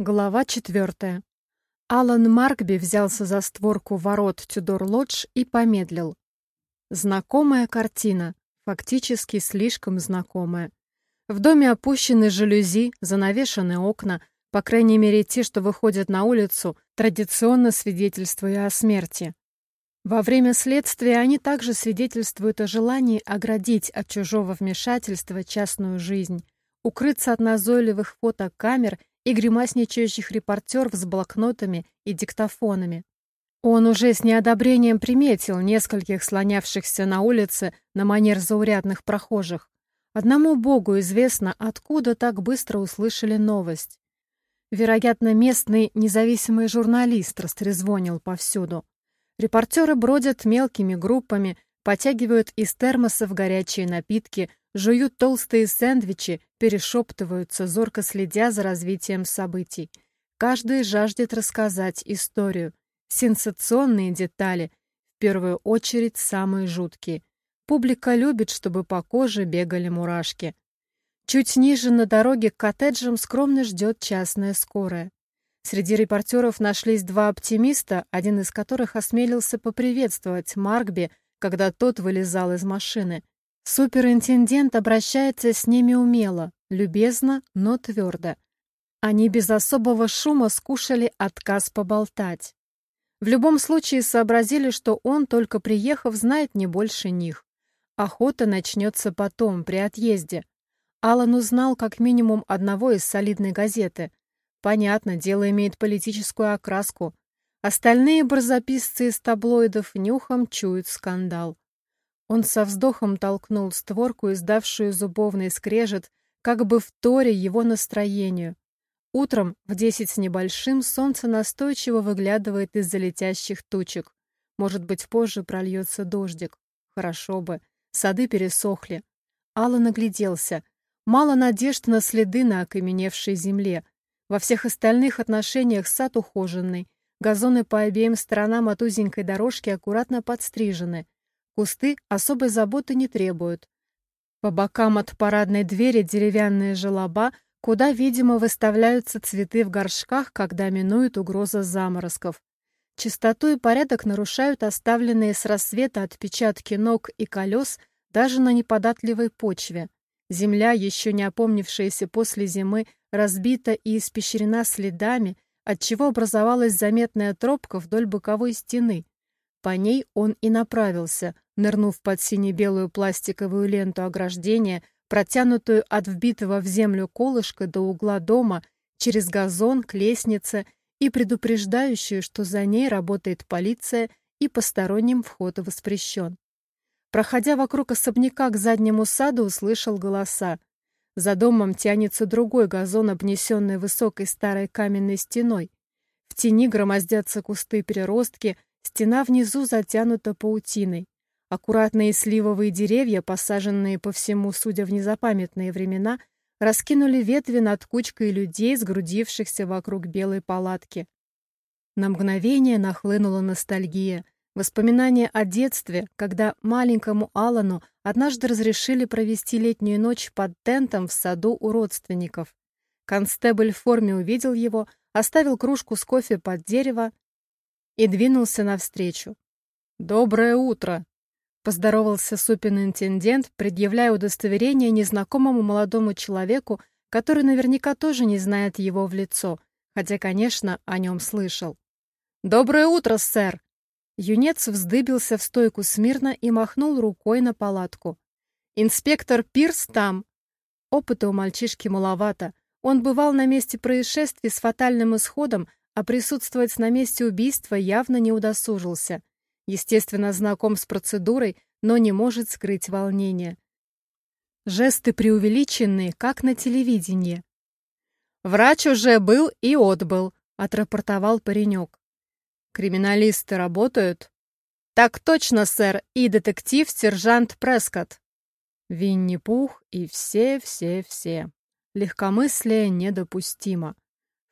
Глава четвертая. Алан Маркби взялся за створку ворот Тюдор-Лодж и помедлил. Знакомая картина, фактически слишком знакомая. В доме опущены жалюзи, занавешены окна, по крайней мере те, что выходят на улицу, традиционно свидетельствуя о смерти. Во время следствия они также свидетельствуют о желании оградить от чужого вмешательства частную жизнь, укрыться от назойливых фотокамер и гримасничающих репортеров с блокнотами и диктофонами. Он уже с неодобрением приметил нескольких слонявшихся на улице на манер заурядных прохожих. Одному богу известно, откуда так быстро услышали новость. Вероятно, местный независимый журналист растрезвонил повсюду. Репортеры бродят мелкими группами, потягивают из термосов горячие напитки, жуют толстые сэндвичи, перешептываются, зорко следя за развитием событий. Каждый жаждет рассказать историю. Сенсационные детали, в первую очередь самые жуткие. Публика любит, чтобы по коже бегали мурашки. Чуть ниже на дороге к коттеджам скромно ждет частная скорая. Среди репортеров нашлись два оптимиста, один из которых осмелился поприветствовать Маркби, когда тот вылезал из машины. Суперинтендент обращается с ними умело, любезно, но твердо. Они без особого шума скушали отказ поболтать. В любом случае сообразили, что он, только приехав, знает не больше них. Охота начнется потом, при отъезде. Алан узнал как минимум одного из солидной газеты. Понятно, дело имеет политическую окраску. Остальные барзаписцы из таблоидов нюхом чуют скандал. Он со вздохом толкнул створку, издавшую зубовный скрежет, как бы в торе его настроению. Утром в десять с небольшим солнце настойчиво выглядывает из-за летящих тучек. Может быть, позже прольется дождик. Хорошо бы. Сады пересохли. Алла нагляделся. Мало надежд на следы на окаменевшей земле. Во всех остальных отношениях сад ухоженный. Газоны по обеим сторонам от узенькой дорожки аккуратно подстрижены. Кусты особой заботы не требуют. По бокам от парадной двери деревянные желоба, куда, видимо, выставляются цветы в горшках, когда минует угроза заморозков. Чистоту и порядок нарушают оставленные с рассвета отпечатки ног и колес даже на неподатливой почве. Земля, еще не опомнившаяся после зимы, разбита и испещрена следами, отчего образовалась заметная тропка вдоль боковой стены. По ней он и направился, нырнув под сине-белую пластиковую ленту ограждения, протянутую от вбитого в землю колышка до угла дома, через газон к лестнице и предупреждающую, что за ней работает полиция и посторонним вход воспрещен. Проходя вокруг особняка к заднему саду, услышал голоса. За домом тянется другой газон, обнесенный высокой старой каменной стеной. В тени громоздятся кусты-переростки, стена внизу затянута паутиной. Аккуратные сливовые деревья, посаженные по всему, судя в незапамятные времена, раскинули ветви над кучкой людей, сгрудившихся вокруг белой палатки. На мгновение нахлынула ностальгия. Воспоминания о детстве, когда маленькому Алану однажды разрешили провести летнюю ночь под тентом в саду у родственников. Констебль в форме увидел его, оставил кружку с кофе под дерево и двинулся навстречу. «Доброе утро!» Поздоровался суперинтендент, предъявляя удостоверение незнакомому молодому человеку, который наверняка тоже не знает его в лицо, хотя, конечно, о нем слышал. «Доброе утро, сэр!» Юнец вздыбился в стойку смирно и махнул рукой на палатку. «Инспектор Пирс там!» Опыта у мальчишки маловато. Он бывал на месте происшествия с фатальным исходом, а присутствовать на месте убийства явно не удосужился. Естественно, знаком с процедурой, но не может скрыть волнение. Жесты преувеличенные, как на телевидении. «Врач уже был и отбыл», — отрапортовал паренек. «Криминалисты работают?» «Так точно, сэр, и детектив-сержант Прескотт». Винни-Пух и все-все-все. Легкомыслие недопустимо.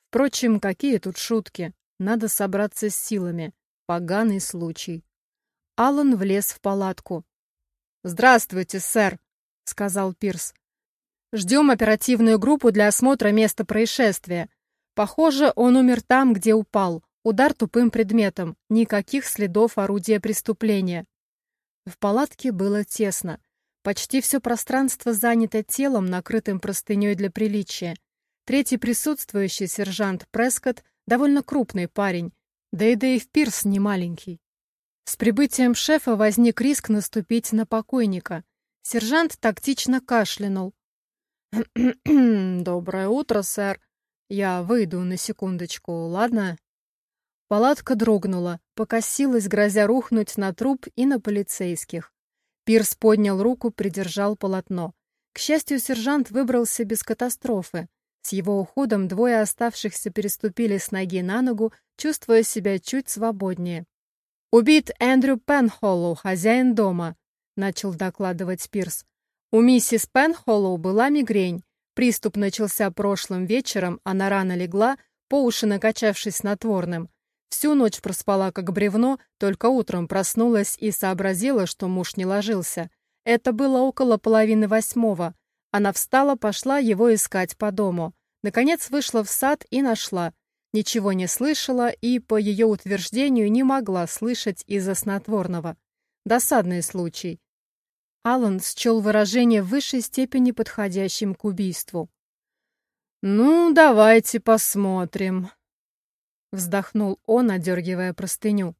Впрочем, какие тут шутки? Надо собраться с силами. Поганый случай. Алан влез в палатку. «Здравствуйте, сэр», — сказал Пирс. «Ждем оперативную группу для осмотра места происшествия. Похоже, он умер там, где упал. Удар тупым предметом. Никаких следов орудия преступления. В палатке было тесно. Почти все пространство занято телом, накрытым простыней для приличия. Третий присутствующий, сержант Прескотт, довольно крупный парень, да и Дэйв Пирс не маленький. С прибытием шефа возник риск наступить на покойника. Сержант тактично кашлянул. «Доброе утро, сэр. Я выйду на секундочку, ладно?» Палатка дрогнула, покосилась, грозя рухнуть на труп и на полицейских. Пирс поднял руку, придержал полотно. К счастью, сержант выбрался без катастрофы. С его уходом двое оставшихся переступили с ноги на ногу, чувствуя себя чуть свободнее. «Убит Эндрю Пенхоллоу, хозяин дома», — начал докладывать Пирс. «У миссис Пенхоллоу была мигрень. Приступ начался прошлым вечером, она рано легла, по уши накачавшись снотворным. Всю ночь проспала как бревно, только утром проснулась и сообразила, что муж не ложился. Это было около половины восьмого. Она встала, пошла его искать по дому. Наконец вышла в сад и нашла. Ничего не слышала и, по ее утверждению, не могла слышать из-за снотворного. Досадный случай. Аллан счел выражение в высшей степени подходящим к убийству. «Ну, давайте посмотрим», — вздохнул он, одергивая простыню.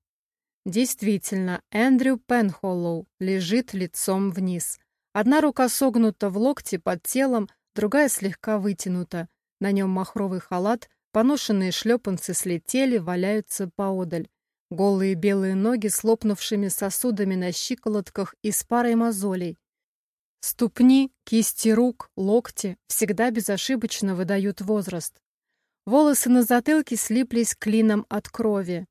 Действительно, Эндрю Пенхоллоу лежит лицом вниз. Одна рука согнута в локте под телом, другая слегка вытянута. На нем махровый халат, поношенные шлепанцы слетели, валяются поодаль. Голые белые ноги с лопнувшими сосудами на щиколотках и с парой мозолей. Ступни, кисти рук, локти всегда безошибочно выдают возраст. Волосы на затылке слиплись клином от крови.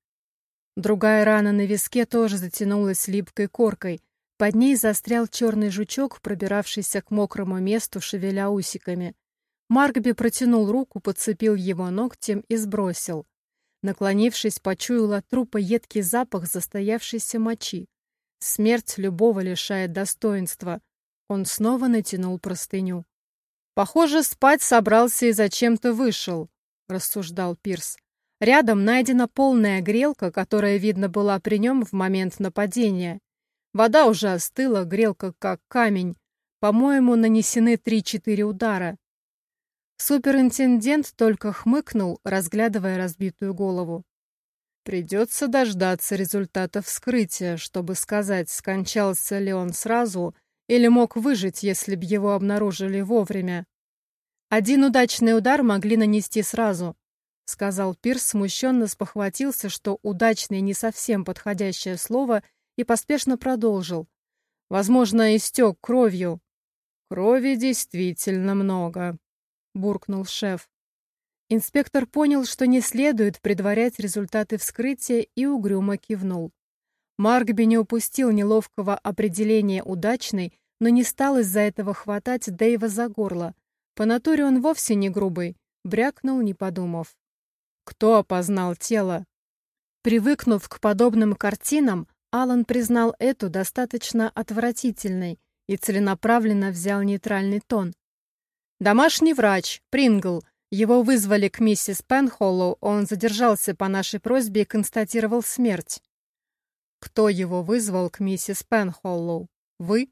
Другая рана на виске тоже затянулась липкой коркой. Под ней застрял черный жучок, пробиравшийся к мокрому месту, шевеля усиками. Маркби протянул руку, подцепил его ногтем и сбросил. Наклонившись, почуял от трупа едкий запах застоявшейся мочи. Смерть любого лишает достоинства. Он снова натянул простыню. «Похоже, спать собрался и зачем-то вышел», — рассуждал Пирс. Рядом найдена полная грелка, которая, видно, была при нем в момент нападения. Вода уже остыла, грелка как камень. По-моему, нанесены три-четыре удара. Суперинтендент только хмыкнул, разглядывая разбитую голову. Придется дождаться результата вскрытия, чтобы сказать, скончался ли он сразу или мог выжить, если б его обнаружили вовремя. Один удачный удар могли нанести сразу, сказал Пирс, смущенно спохватился, что удачный не совсем подходящее слово, и поспешно продолжил. Возможно, истек кровью. Крови действительно много буркнул шеф. Инспектор понял, что не следует предварять результаты вскрытия и угрюмо кивнул. Маркби не упустил неловкого определения удачной, но не стал из-за этого хватать Дэйва за горло. По натуре он вовсе не грубый, брякнул, не подумав. Кто опознал тело? Привыкнув к подобным картинам, Алан признал эту достаточно отвратительной и целенаправленно взял нейтральный тон. Домашний врач, Прингл. Его вызвали к миссис Пенхоллоу, он задержался по нашей просьбе и констатировал смерть. Кто его вызвал к миссис Пенхоллоу? Вы?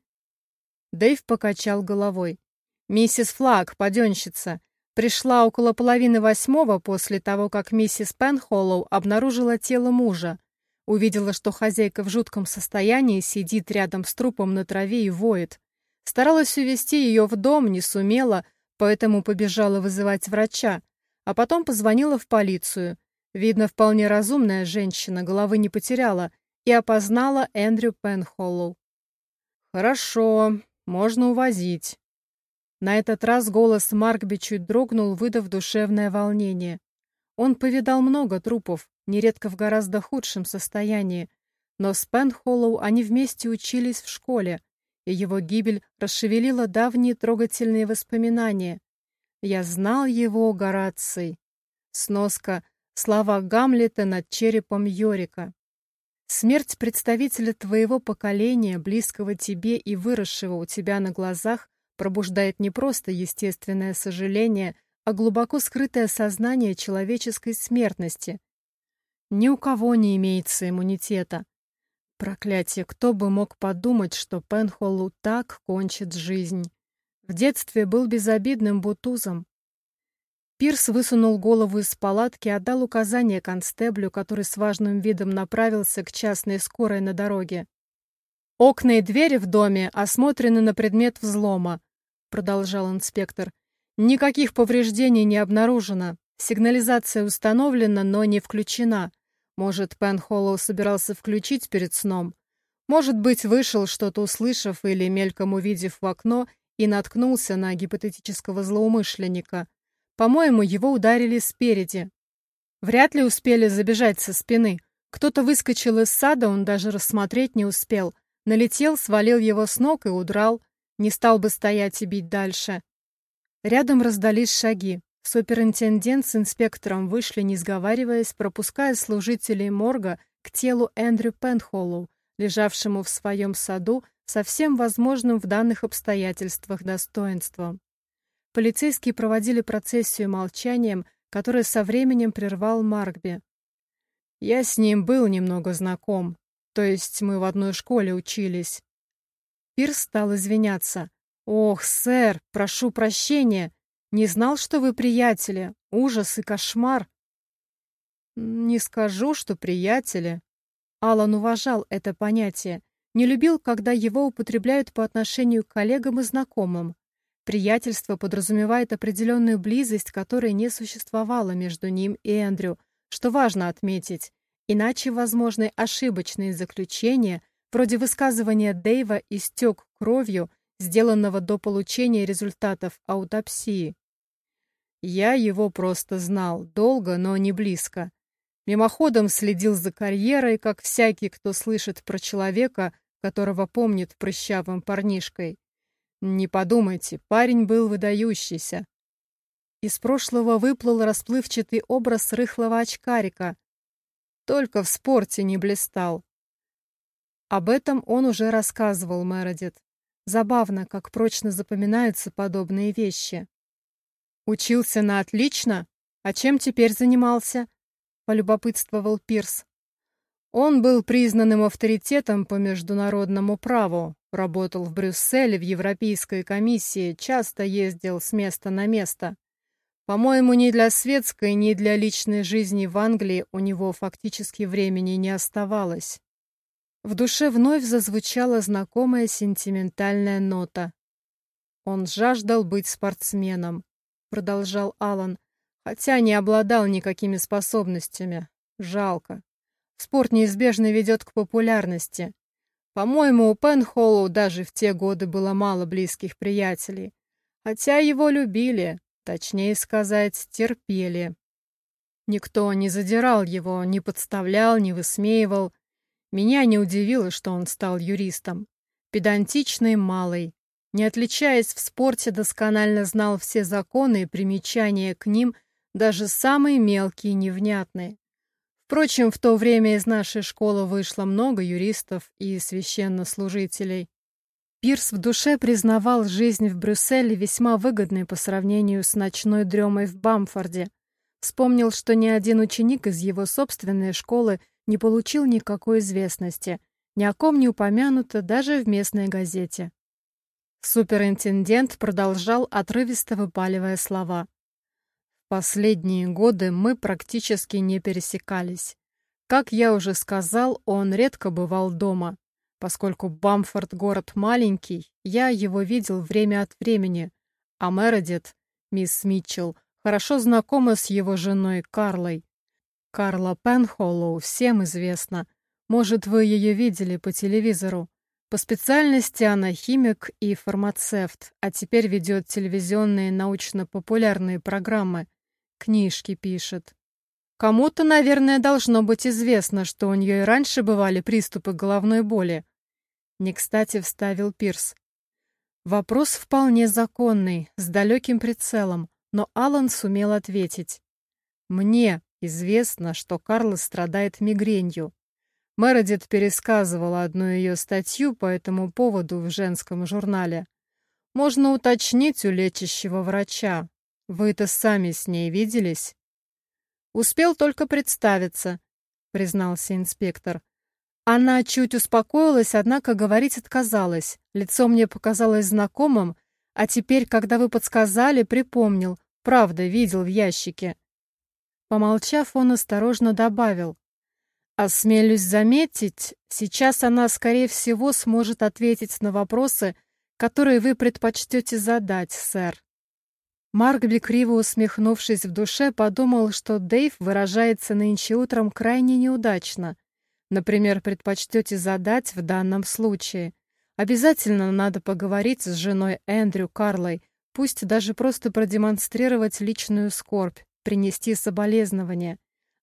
Дэйв покачал головой. Миссис Флаг, паденщица, пришла около половины восьмого после того, как миссис Пенхоллоу обнаружила тело мужа. Увидела, что хозяйка в жутком состоянии сидит рядом с трупом на траве и воет. Старалась увести ее в дом, не сумела, поэтому побежала вызывать врача, а потом позвонила в полицию. Видно, вполне разумная женщина, головы не потеряла, и опознала Эндрю Пенхоллоу. «Хорошо, можно увозить». На этот раз голос Маркби чуть дрогнул, выдав душевное волнение. Он повидал много трупов, нередко в гораздо худшем состоянии, но с Пенхоллоу они вместе учились в школе, и его гибель расшевелила давние трогательные воспоминания. «Я знал его, Гораций». Сноска «Слова Гамлета над черепом Йорика». Смерть представителя твоего поколения, близкого тебе и выросшего у тебя на глазах, пробуждает не просто естественное сожаление, а глубоко скрытое сознание человеческой смертности. Ни у кого не имеется иммунитета. Проклятие, кто бы мог подумать, что Пенхоллу так кончит жизнь. В детстве был безобидным бутузом. Пирс высунул голову из палатки и отдал указание констеблю, который с важным видом направился к частной скорой на дороге. «Окна и двери в доме осмотрены на предмет взлома», — продолжал инспектор. «Никаких повреждений не обнаружено. Сигнализация установлена, но не включена. Может, Пен Холлоу собирался включить перед сном. Может быть, вышел, что-то услышав или мельком увидев в окно, и наткнулся на гипотетического злоумышленника. По-моему, его ударили спереди. Вряд ли успели забежать со спины. Кто-то выскочил из сада, он даже рассмотреть не успел. Налетел, свалил его с ног и удрал. Не стал бы стоять и бить дальше. Рядом раздались шаги. Суперинтендент с инспектором вышли, не сговариваясь, пропуская служителей морга к телу Эндрю Пенхоллоу, лежавшему в своем саду со всем возможным в данных обстоятельствах достоинством. Полицейские проводили процессию молчанием, которое со временем прервал Маркби. «Я с ним был немного знаком, то есть мы в одной школе учились». Пирс стал извиняться. «Ох, сэр, прошу прощения. Не знал, что вы приятели. Ужас и кошмар». «Не скажу, что приятели». Алан уважал это понятие. Не любил, когда его употребляют по отношению к коллегам и знакомым. Приятельство подразумевает определенную близость, которой не существовало между ним и Эндрю, что важно отметить. Иначе возможны ошибочные заключения, вроде высказывания Дэйва «истек кровью», сделанного до получения результатов аутопсии. Я его просто знал, долго, но не близко. Мимоходом следил за карьерой, как всякий, кто слышит про человека, которого помнит прыщавым парнишкой. Не подумайте, парень был выдающийся. Из прошлого выплыл расплывчатый образ рыхлого очкарика. Только в спорте не блистал. Об этом он уже рассказывал Мередит. Забавно, как прочно запоминаются подобные вещи. «Учился на отлично? А чем теперь занимался?» — полюбопытствовал Пирс. Он был признанным авторитетом по международному праву, работал в Брюсселе в Европейской комиссии, часто ездил с места на место. По-моему, ни для светской, ни для личной жизни в Англии у него фактически времени не оставалось. В душе вновь зазвучала знакомая сентиментальная нота. «Он жаждал быть спортсменом», — продолжал Алан, хотя не обладал никакими способностями. Жалко. Спорт неизбежно ведет к популярности. По-моему, у Пенхоллоу даже в те годы было мало близких приятелей. Хотя его любили, точнее сказать, терпели. Никто не задирал его, не подставлял, не высмеивал. Меня не удивило, что он стал юристом. Педантичный малый. Не отличаясь в спорте, досконально знал все законы и примечания к ним, даже самые мелкие и невнятные. Впрочем, в то время из нашей школы вышло много юристов и священнослужителей. Пирс в душе признавал жизнь в Брюсселе весьма выгодной по сравнению с ночной дремой в Бамфорде. Вспомнил, что ни один ученик из его собственной школы не получил никакой известности, ни о ком не упомянуто даже в местной газете. Суперинтендент продолжал отрывисто выпаливая слова. Последние годы мы практически не пересекались. Как я уже сказал, он редко бывал дома. Поскольку Бамфорд город маленький, я его видел время от времени, а Мередит, мисс Митчелл, хорошо знакома с его женой Карлой. Карла Пенхоллоу всем известна. Может, вы ее видели по телевизору. По специальности она химик и фармацевт, а теперь ведет телевизионные научно-популярные программы книжки пишет. Кому-то, наверное, должно быть известно, что у нее и раньше бывали приступы головной боли. Не кстати вставил Пирс. Вопрос вполне законный, с далеким прицелом, но Алан сумел ответить. «Мне известно, что Карла страдает мигренью. Мередит пересказывала одну ее статью по этому поводу в женском журнале. Можно уточнить у лечащего врача, Вы-то сами с ней виделись? Успел только представиться, признался инспектор. Она чуть успокоилась, однако говорить отказалась. Лицо мне показалось знакомым, а теперь, когда вы подсказали, припомнил. Правда, видел в ящике. Помолчав, он осторожно добавил. Осмелюсь заметить, сейчас она, скорее всего, сможет ответить на вопросы, которые вы предпочтете задать, сэр. Маркби, криво усмехнувшись в душе, подумал, что Дэйв выражается нынче утром крайне неудачно. Например, предпочтете задать в данном случае. Обязательно надо поговорить с женой Эндрю Карлой, пусть даже просто продемонстрировать личную скорбь, принести соболезнования.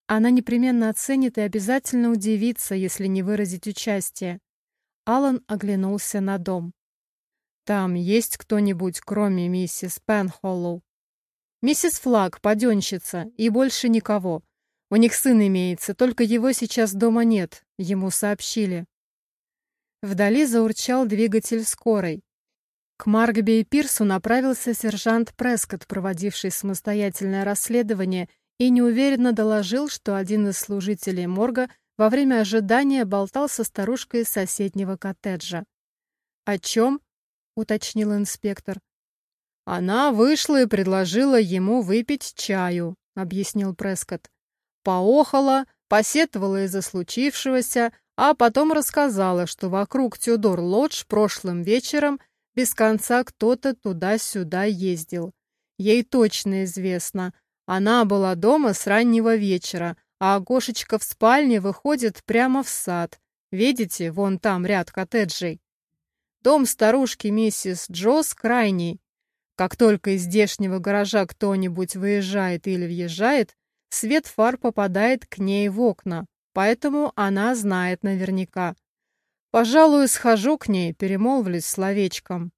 Она непременно оценит и обязательно удивится, если не выразить участие. Алан оглянулся на дом. «Там есть кто-нибудь, кроме миссис Пенхоллоу?» «Миссис Флаг, паденщица, и больше никого. У них сын имеется, только его сейчас дома нет, ему сообщили». Вдали заурчал двигатель скорой. К Маргби и Пирсу направился сержант Прескотт, проводивший самостоятельное расследование и неуверенно доложил, что один из служителей морга во время ожидания болтал со старушкой соседнего коттеджа. «О чем?» — уточнил инспектор. «Она вышла и предложила ему выпить чаю», — объяснил Прескотт. Поохала, посетовала из-за случившегося, а потом рассказала, что вокруг Тюдор-Лодж прошлым вечером без конца кто-то туда-сюда ездил. Ей точно известно, она была дома с раннего вечера, а окошечко в спальне выходит прямо в сад. Видите, вон там ряд коттеджей. Дом старушки миссис Джос крайний. Как только из здешнего гаража кто-нибудь выезжает или въезжает, свет фар попадает к ней в окна, поэтому она знает наверняка. Пожалуй, схожу к ней, перемолвлюсь словечком.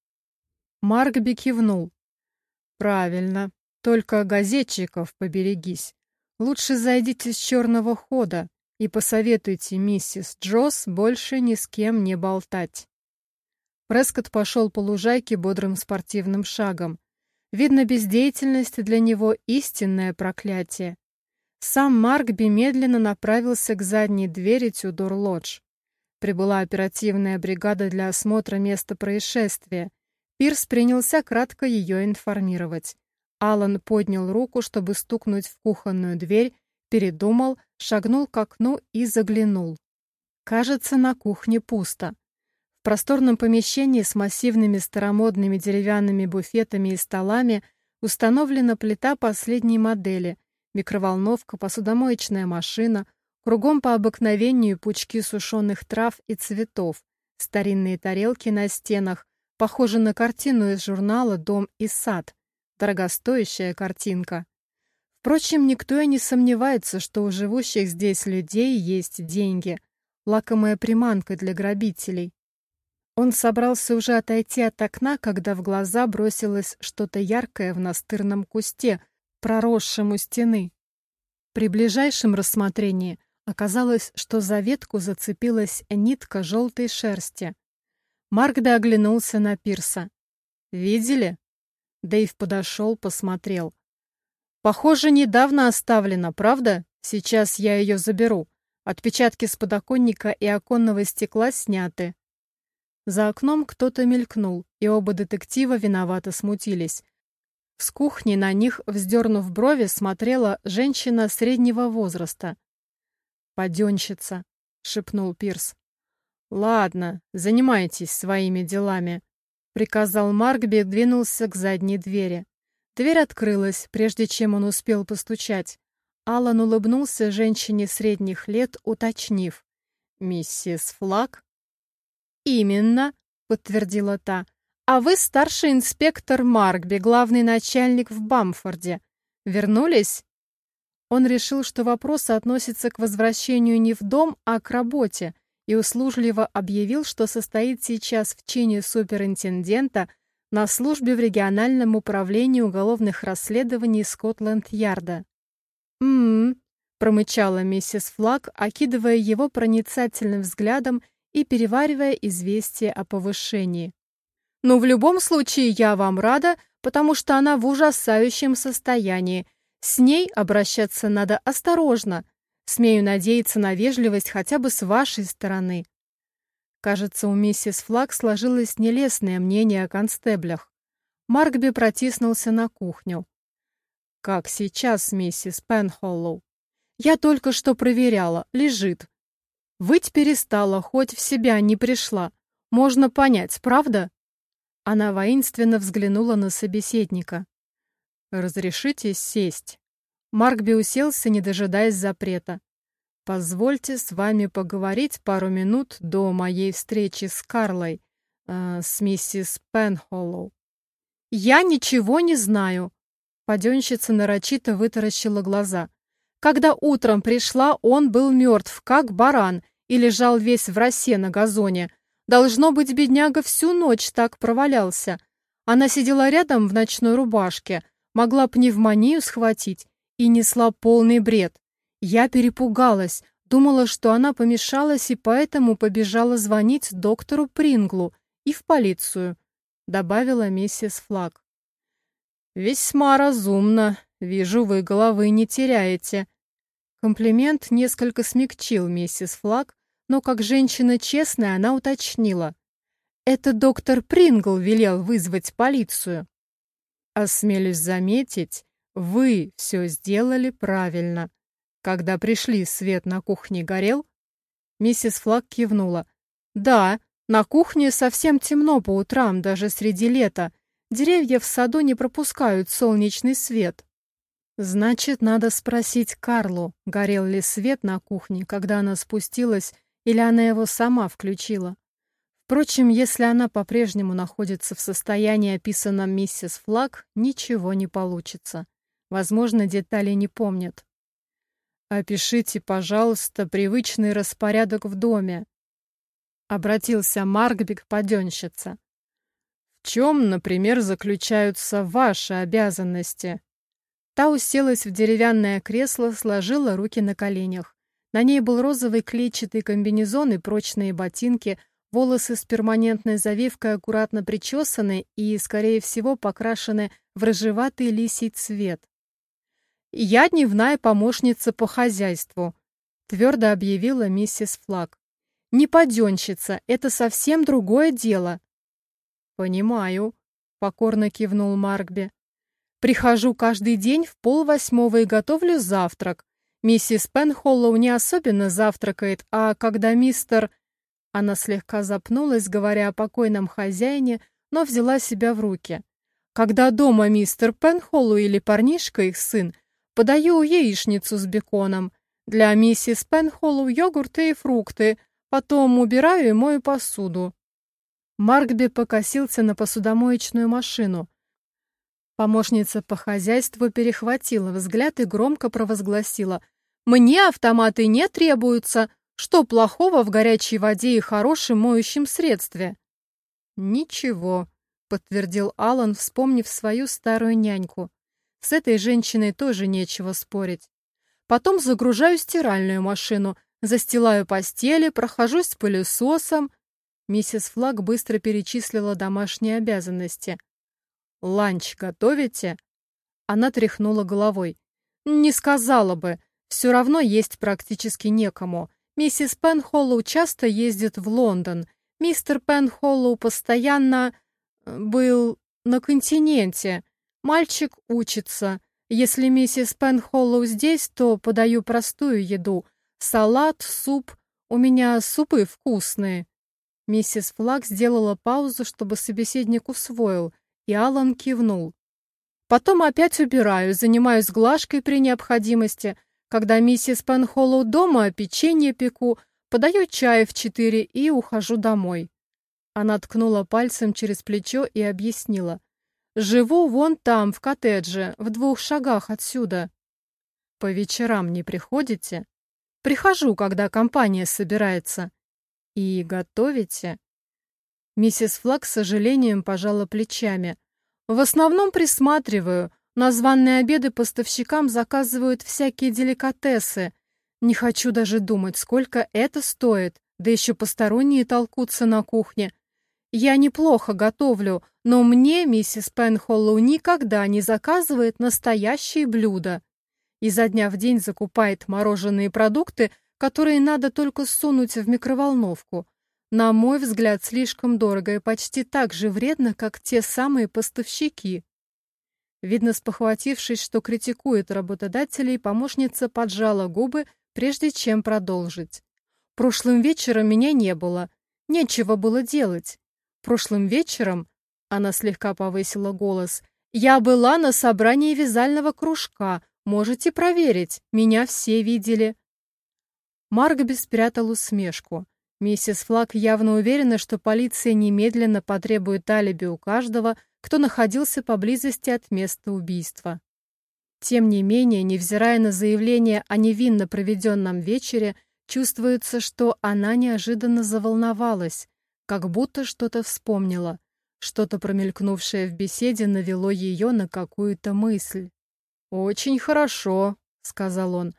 Маркби кивнул. Правильно. Только газетчиков поберегись. Лучше зайдите с черного хода и посоветуйте миссис Джосс больше ни с кем не болтать. Прескотт пошел по лужайке бодрым спортивным шагом. Видно, бездеятельность для него истинное проклятие. Сам Маркби медленно направился к задней двери Тюдор-Лодж. Прибыла оперативная бригада для осмотра места происшествия. Пирс принялся кратко ее информировать. Алан поднял руку, чтобы стукнуть в кухонную дверь, передумал, шагнул к окну и заглянул. Кажется, на кухне пусто. В просторном помещении с массивными старомодными деревянными буфетами и столами установлена плита последней модели, микроволновка, посудомоечная машина, кругом по обыкновению пучки сушеных трав и цветов, старинные тарелки на стенах, похожи на картину из журнала «Дом и сад», дорогостоящая картинка. Впрочем, никто и не сомневается, что у живущих здесь людей есть деньги, лакомая приманка для грабителей. Он собрался уже отойти от окна, когда в глаза бросилось что-то яркое в настырном кусте, проросшем у стены. При ближайшем рассмотрении оказалось, что за ветку зацепилась нитка желтой шерсти. Маркда оглянулся на Пирса. «Видели?» Дэйв подошел, посмотрел. «Похоже, недавно оставлена, правда? Сейчас я ее заберу. Отпечатки с подоконника и оконного стекла сняты». За окном кто-то мелькнул, и оба детектива виновато смутились. С кухни на них, вздернув брови, смотрела женщина среднего возраста. «Паденщица», — шепнул Пирс. «Ладно, занимайтесь своими делами», приказал Маркби, двинулся к задней двери. Дверь открылась, прежде чем он успел постучать. Алан улыбнулся женщине средних лет, уточнив. «Миссис Флаг?» «Именно», — подтвердила та. «А вы старший инспектор Маркби, главный начальник в Бамфорде. Вернулись?» Он решил, что вопрос относится к возвращению не в дом, а к работе, и услужливо объявил, что состоит сейчас в чине суперинтендента на службе в региональном управлении уголовных расследований Скотланд-Ярда. «М-м-м», промычала миссис Флаг, окидывая его проницательным взглядом и переваривая известие о повышении. «Но в любом случае я вам рада, потому что она в ужасающем состоянии. С ней обращаться надо осторожно. Смею надеяться на вежливость хотя бы с вашей стороны. Кажется, у миссис Флаг сложилось нелестное мнение о констеблях. Маркби протиснулся на кухню. «Как сейчас, миссис Пенхоллоу?» «Я только что проверяла. Лежит. Выть перестала, хоть в себя не пришла. Можно понять, правда?» Она воинственно взглянула на собеседника. «Разрешите сесть?» Маркби уселся, не дожидаясь запрета. «Позвольте с вами поговорить пару минут до моей встречи с Карлой, э, с миссис Пенхоллоу». «Я ничего не знаю», — паденщица нарочито вытаращила глаза. «Когда утром пришла, он был мертв, как баран, и лежал весь в росе на газоне. Должно быть, бедняга всю ночь так провалялся. Она сидела рядом в ночной рубашке, могла пневмонию схватить и несла полный бред. Я перепугалась, думала, что она помешалась и поэтому побежала звонить доктору Принглу и в полицию, добавила миссис Флаг. Весьма разумно. Вижу, вы головы не теряете. Комплимент несколько смягчил миссис Флаг, но как женщина честная она уточнила. Это доктор Прингл велел вызвать полицию. Осмелюсь заметить, вы все сделали правильно. Когда пришли, свет на кухне горел? Миссис Флаг кивнула. Да, на кухне совсем темно по утрам, даже среди лета. Деревья в саду не пропускают солнечный свет. Значит, надо спросить Карлу, горел ли свет на кухне, когда она спустилась, или она его сама включила. Впрочем, если она по-прежнему находится в состоянии, описанном миссис Флаг, ничего не получится. Возможно, детали не помнят. «Опишите, пожалуйста, привычный распорядок в доме», — обратился Маркби к. «В чем, например, заключаются ваши обязанности?» Та уселась в деревянное кресло, сложила руки на коленях. На ней был розовый клетчатый комбинезон и прочные ботинки, волосы с перманентной завивкой аккуратно причесаны и, скорее всего, покрашены в рыжеватый лисий цвет. «Я дневная помощница по хозяйству», — твердо объявила миссис Флаг. «Не паденщица, это совсем другое дело». «Понимаю», — покорно кивнул Маркби. «Прихожу каждый день в полвосьмого и готовлю завтрак. Миссис Пенхоллоу не особенно завтракает, а когда мистер...» Она слегка запнулась, говоря о покойном хозяине, но взяла себя в руки. «Когда дома мистер Пенхоллоу или парнишка, их сын, Подаю яичницу с беконом. Для миссис Пенхоллоу йогурты и фрукты. Потом убираю и мою посуду. Маркби покосился на посудомоечную машину. Помощница по хозяйству перехватила взгляд и громко провозгласила. «Мне автоматы не требуются. Что плохого в горячей воде и хорошем моющем средстве?» «Ничего», — подтвердил Алан, вспомнив свою старую няньку. С этой женщиной тоже нечего спорить. Потом загружаю стиральную машину, застилаю постели, прохожусь пылесосом. Миссис Флаг быстро перечислила домашние обязанности. «Ланч готовите?» Она тряхнула головой. «Не сказала бы. Все равно есть практически некому. Миссис Пенхоллоу часто ездит в Лондон. Мистер Пенхоллоу постоянно э, был на континенте. Мальчик учится. Если миссис Пенхоллоу здесь, то подаю простую еду. Салат, суп. У меня супы вкусные. Миссис Флаг сделала паузу, чтобы собеседник усвоил, и Алан кивнул. Потом опять убираю, занимаюсь глажкой при необходимости. Когда миссис Пенхоллоу дома, печенье пеку, подаю чай в четыре и ухожу домой. Она ткнула пальцем через плечо и объяснила. Живу вон там, в коттедже, в двух шагах отсюда. По вечерам не приходите? Прихожу, когда компания собирается. И готовите? Миссис Флаг с сожалением пожала плечами. В основном присматриваю. На званные обеды поставщикам заказывают всякие деликатесы. Не хочу даже думать, сколько это стоит. Да еще посторонние толкутся на кухне. Я неплохо готовлю, но мне миссис Пенхоллоу никогда не заказывает настоящие блюда. Изо дня в день закупает мороженые продукты, которые надо только сунуть в микроволновку. На мой взгляд, слишком дорого и почти так же вредно, как те самые поставщики. Видно, спохватившись, что критикует работодателей, помощница поджала губы, прежде чем продолжить. Прошлым вечером меня не было. Нечего было делать. Прошлым вечером, она слегка повысила голос, я была на собрании вязального кружка. Можете проверить, меня все видели. Маргби спрятал усмешку. Миссис Флаг явно уверена, что полиция немедленно потребует алиби у каждого, кто находился поблизости от места убийства. Тем не менее, невзирая на заявление о невинно проведенном вечере, чувствуется, что она неожиданно заволновалась, как будто что-то вспомнила. Что-то промелькнувшее в беседе навело ее на какую-то мысль. «Очень хорошо», — сказал он.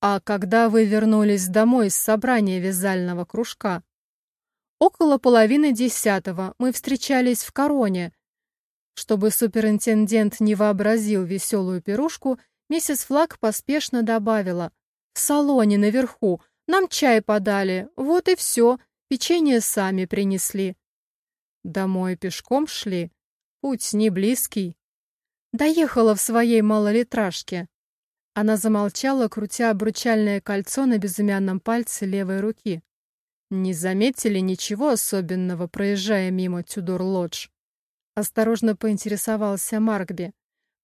«А когда вы вернулись домой с собрания вязального кружка?» «Около половины десятого мы встречались в Короне». Чтобы суперинтендент не вообразил веселую пирушку, миссис Флаг поспешно добавила. «В салоне наверху. Нам чай подали. Вот и все. Печенье сами принесли». «Домой пешком шли? Путь не близкий». «Доехала в своей малолитражке», она замолчала, крутя обручальное кольцо на безымянном пальце левой руки. «Не заметили ничего особенного, проезжая мимо Тюдор-Лодж?» Осторожно поинтересовался Маркби.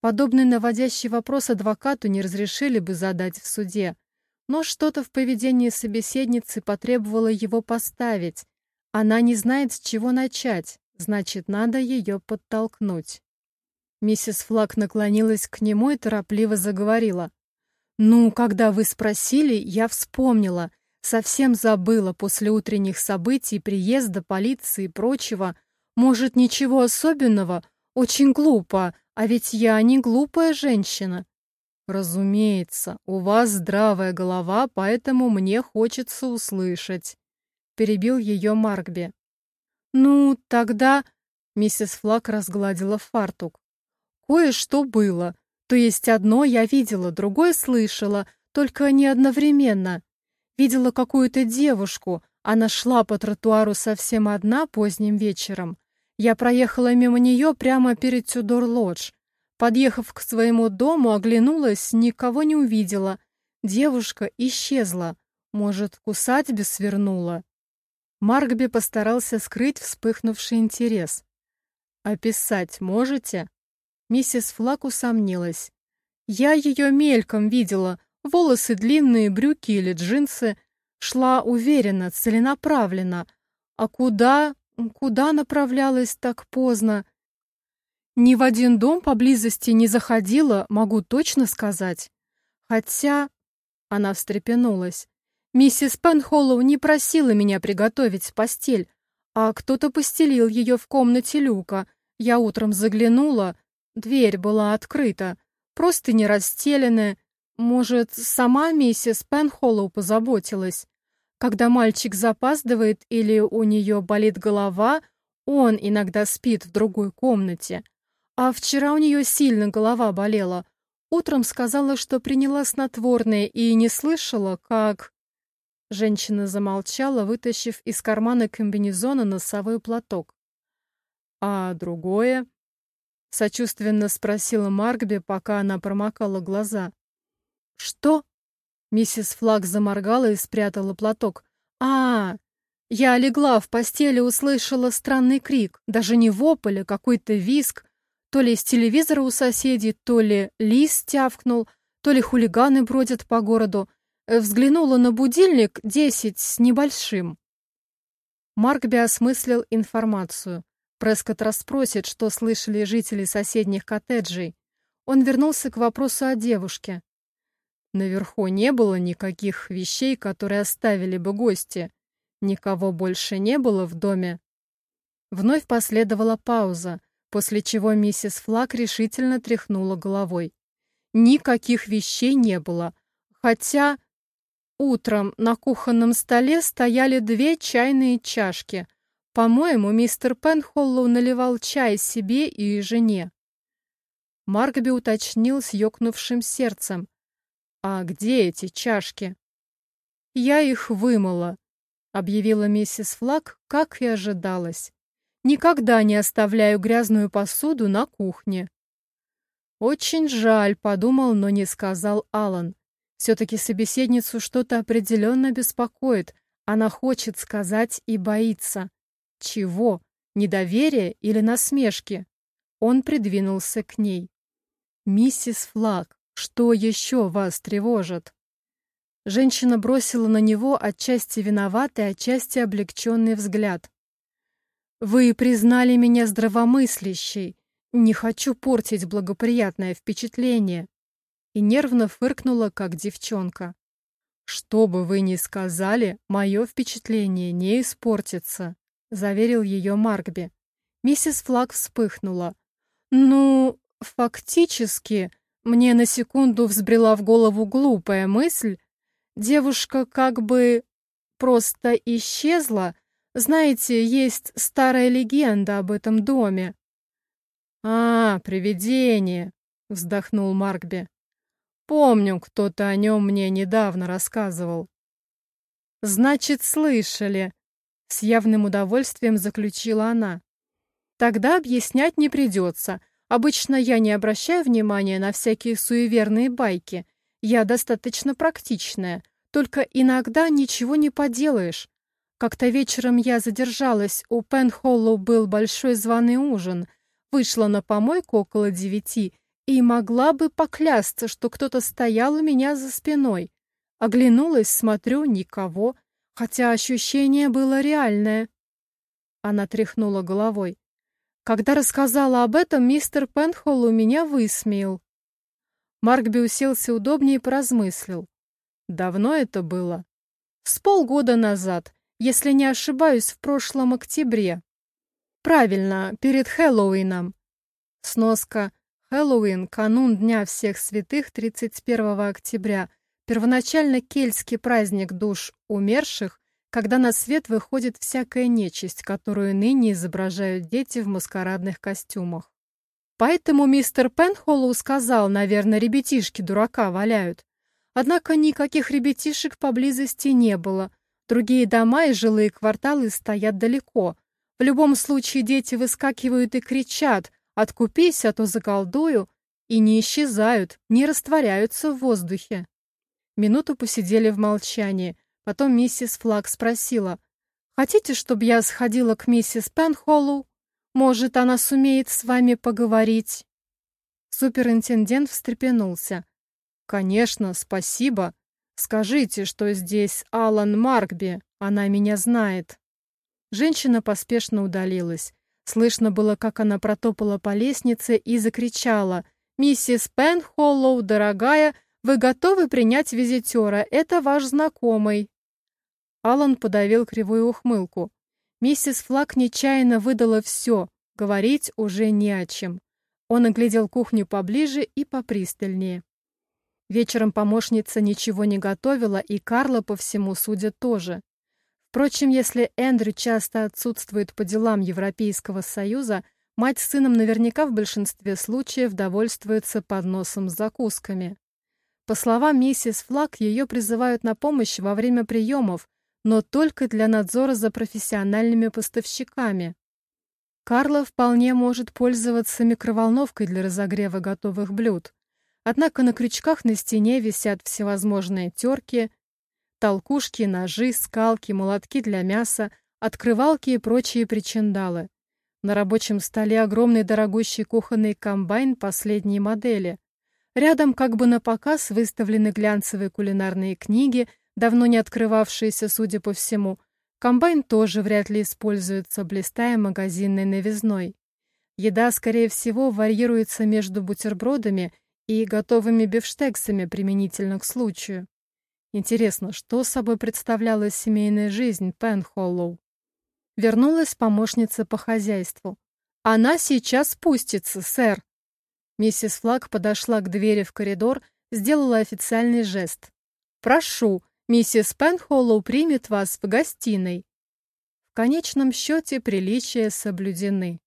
Подобный наводящий вопрос адвокату не разрешили бы задать в суде, но что-то в поведении собеседницы потребовало его поставить. Она не знает, с чего начать, значит, надо ее подтолкнуть. Миссис Флаг наклонилась к нему и торопливо заговорила. «Ну, когда вы спросили, я вспомнила. Совсем забыла после утренних событий, приезда, полиции и прочего. Может, ничего особенного? Очень глупо, а ведь я не глупая женщина». «Разумеется, у вас здравая голова, поэтому мне хочется услышать», — перебил ее Маркби. «Ну, тогда...» — миссис Флак разгладила фартук. «Кое-что было. То есть одно я видела, другое слышала, только не одновременно. Видела какую-то девушку, она шла по тротуару совсем одна поздним вечером. Я проехала мимо нее прямо перед Тюдор-Лодж. Подъехав к своему дому, оглянулась, никого не увидела. Девушка исчезла. Может, к усадьбе свернула? Маркби постарался скрыть вспыхнувший интерес. «Описать можете?» Миссис Флак усомнилась. Я ее мельком видела. Волосы длинные, брюки или джинсы. Шла уверенно, целенаправленно. А куда, куда направлялась так поздно? Ни в один дом поблизости не заходила, могу точно сказать. Хотя... Она встрепенулась. Миссис Пенхоллоу не просила меня приготовить постель, а кто-то постелил ее в комнате люка. Я утром заглянула, Дверь была открыта, просто не расстеленная. Может, сама миссис Пенхоллоу позаботилась? Когда мальчик запаздывает или у нее болит голова, он иногда спит в другой комнате. А вчера у нее сильно голова болела. Утром сказала, что приняла снотворное и не слышала, как... Женщина замолчала, вытащив из кармана комбинезона носовой платок. А другое? Сочувственно спросила Маркби, пока она промокала глаза. «Что?» Миссис Флаг заморгала и спрятала платок. «А, я легла в постели, услышала странный крик. Даже не вопль, а какой-то виск. То ли из телевизора у соседей, то ли лис тявкнул, то ли хулиганы бродят по городу. Взглянула на будильник десять с небольшим». Маркби осмыслил информацию. Прескотт расспросит, что слышали жители соседних коттеджей. Он вернулся к вопросу о девушке. Наверху не было никаких вещей, которые оставили бы гости. Никого больше не было в доме. Вновь последовала пауза, после чего миссис Флак решительно тряхнула головой. Никаких вещей не было, хотя утром на кухонном столе стояли две чайные чашки, По-моему, мистер Пенхоллоу наливал чай себе и жене. Маркби уточнил с ёкнувшим сердцем. «А где эти чашки?» «Я их вымыла», — объявила миссис Флаг, как и ожидалось. «Никогда не оставляю грязную посуду на кухне». «Очень жаль», — подумал, но не сказал Алан. Все-таки собеседницу что-то определенно беспокоит. Она хочет сказать и боится. Чего? Недоверие или насмешки? Он придвинулся к ней. «Миссис Флаг, что еще вас тревожит?» Женщина бросила на него отчасти виноватый, отчасти облегченный взгляд. «Вы признали меня здравомыслящей. Не хочу портить благоприятное впечатление». И нервно фыркнула, как девчонка. «Что бы вы ни сказали, мое впечатление не испортится», — заверил ее Маркби. Миссис Флаг вспыхнула. «Ну, фактически, мне на секунду взбрела в голову глупая мысль. Девушка как бы просто исчезла. Знаете, есть старая легенда об этом доме». «А, привидение», — вздохнул Маркби. «Помню, кто-то о нем мне недавно рассказывал». «Значит, слышали», с явным удовольствием заключила она. Тогда объяснять не придется. Обычно я не обращаю внимания на всякие суеверные байки. Я достаточно практичная. Только иногда ничего не поделаешь. Как-то вечером я задержалась, у Пенхоллоу был большой званый ужин. Вышла на помойку около девяти и могла бы поклясться, что кто-то стоял у меня за спиной. Оглянулась, смотрю, никого хотя ощущение было реальное. Она тряхнула головой. Когда рассказала об этом, мистер Пенхолл у меня высмеял. Маркби уселся удобнее и поразмыслил. Давно это было? С полгода назад, если не ошибаюсь, в прошлом октябре. Правильно, перед Хэллоуином. Сноска. Хэллоуин, канун Дня всех святых 31 октября, Первоначально кельтский праздник душ умерших, когда на свет выходит всякая нечисть, которую ныне изображают дети в маскарадных костюмах. Поэтому мистер Пенхоллоу сказал, наверное, ребятишки дурака валяют. Однако никаких ребятишек поблизости не было. Другие дома и жилые кварталы стоят далеко. В любом случае дети выскакивают и кричат «Откупись, а то заколдую!» и не исчезают, не растворяются в воздухе. Минуту посидели в молчании. Потом миссис Флаг спросила. «Хотите, чтобы я сходила к миссис Пенхоллу? Может, она сумеет с вами поговорить?» Суперинтендент встрепенулся. «Конечно, спасибо. Скажите, что здесь Алан Маркби. Она меня знает». Женщина поспешно удалилась. Слышно было, как она протопала по лестнице и закричала. «Миссис Пенхоллоу, дорогая, вы готовы принять визитера? Это ваш знакомый». Алан подавил кривую ухмылку. Миссис Флаг нечаянно выдала все, говорить уже не о чем. Он оглядел кухню поближе и попристальнее. Вечером помощница ничего не готовила, и Карла, по всему судя, тоже. Впрочем, если Эндрю часто отсутствует по делам Европейского Союза, мать с сыном наверняка в большинстве случаев довольствуются подносом с закусками. По словам миссис Флаг, ее призывают на помощь во время приемов, но только для надзора за профессиональными поставщиками. Карла вполне может пользоваться микроволновкой для разогрева готовых блюд. Однако на крючках на стене висят всевозможные терки, толкушки, ножи, скалки, молотки для мяса, открывалки и прочие причиндалы. На рабочем столе огромный дорогущий кухонный комбайн последней модели. Рядом как бы на показ выставлены глянцевые кулинарные книги, давно не открывавшиеся, судя по всему. Комбайн тоже вряд ли используется, блистая магазинной новизной. Еда, скорее всего, варьируется между бутербродами и готовыми бифштексами применительно к случаю. Интересно, что собой представляла семейная жизнь Пенхоллоу? Вернулась помощница по хозяйству. «Она сейчас спустится, сэр», Миссис Флаг подошла к двери в коридор, сделала официальный жест. «Прошу, миссис Пенхоллоу примет вас в гостиной». конечном счете приличия соблюдены.